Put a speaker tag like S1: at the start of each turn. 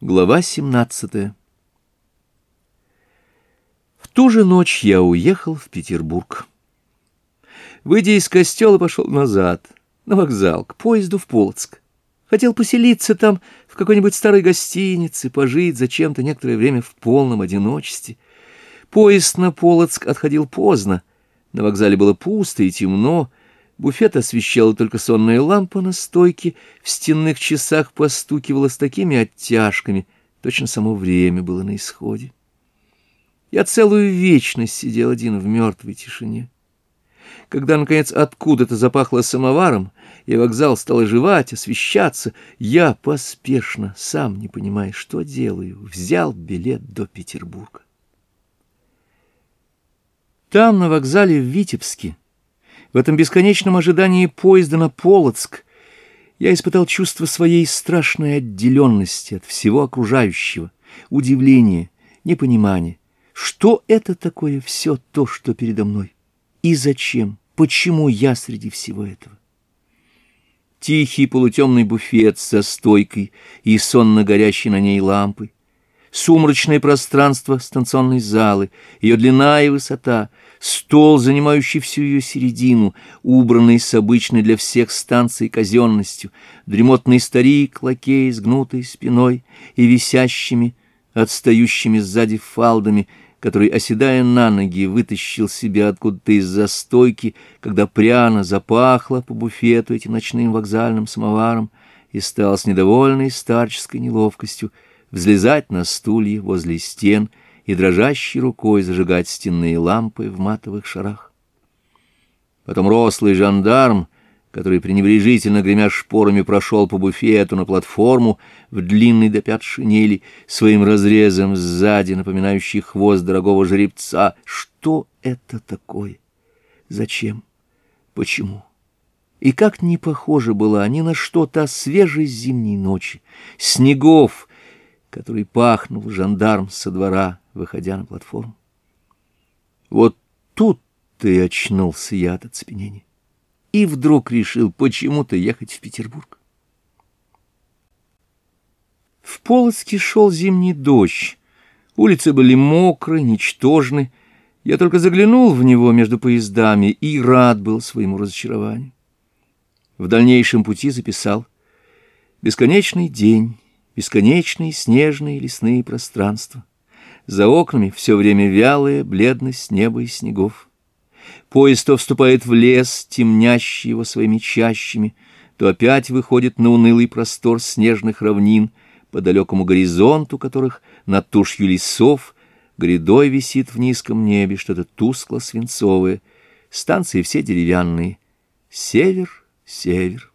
S1: Глава 17 В ту же ночь я уехал в Петербург. Выйдя из костела, пошел назад, на вокзал, к поезду в Полоцк. Хотел поселиться там, в какой-нибудь старой гостинице, пожить зачем-то некоторое время в полном одиночестве. Поезд на Полоцк отходил поздно. На вокзале было пусто и темно, Буфет освещала только сонная лампа на стойке, в стенных часах постукивала с такими оттяжками, точно само время было на исходе. Я целую вечность сидел один в мертвой тишине. Когда, наконец, откуда-то запахло самоваром, и вокзал стал оживать, освещаться, я поспешно, сам не понимая, что делаю, взял билет до Петербурга. Там, на вокзале в Витебске, в этом бесконечном ожидании поезда на Полоцк я испытал чувство своей страшной отделенности от всего окружающего, удивление, непонимание. Что это такое все то, что передо мной? И зачем? Почему я среди всего этого? Тихий полутемный буфет со стойкой и сонно горящей на ней лампой, сумрачное пространство станционной залы, ее длина и высота, стол, занимающий всю ее середину, убранный с обычной для всех станций казенностью, дремотный старик, лакей с гнутой спиной и висящими, отстающими сзади фалдами, который, оседая на ноги, вытащил себя откуда-то из застойки, когда пряно запахло по буфету этим ночным вокзальным самоваром, и стал с недовольной старческой неловкостью взлезать на стулья возле стен и дрожащей рукой зажигать стенные лампы в матовых шарах. Потом рослый жандарм, который пренебрежительно гремя шпорами прошел по буфету на платформу в длинной до пят шинели, своим разрезом сзади напоминающий хвост дорогого жеребца. Что это такое? Зачем? Почему? И как не похоже было ни на что та свежесть зимней ночи, снегов, который пахнул жандарм со двора, выходя на платформу. Вот тут ты очнулся я от оцепенения. И вдруг решил почему-то ехать в Петербург. В Полоцке шел зимний дождь. Улицы были мокры, ничтожны. Я только заглянул в него между поездами и рад был своему разочарованию. В дальнейшем пути записал «Бесконечный день» бесконечные снежные лесные пространства. За окнами все время вялая бледность неба и снегов. Поезд то вступает в лес, темнящий его своими чащами, то опять выходит на унылый простор снежных равнин, по далекому горизонту которых над тушью лесов грядой висит в низком небе что-то тускло-свинцовое. Станции все деревянные. Север, север.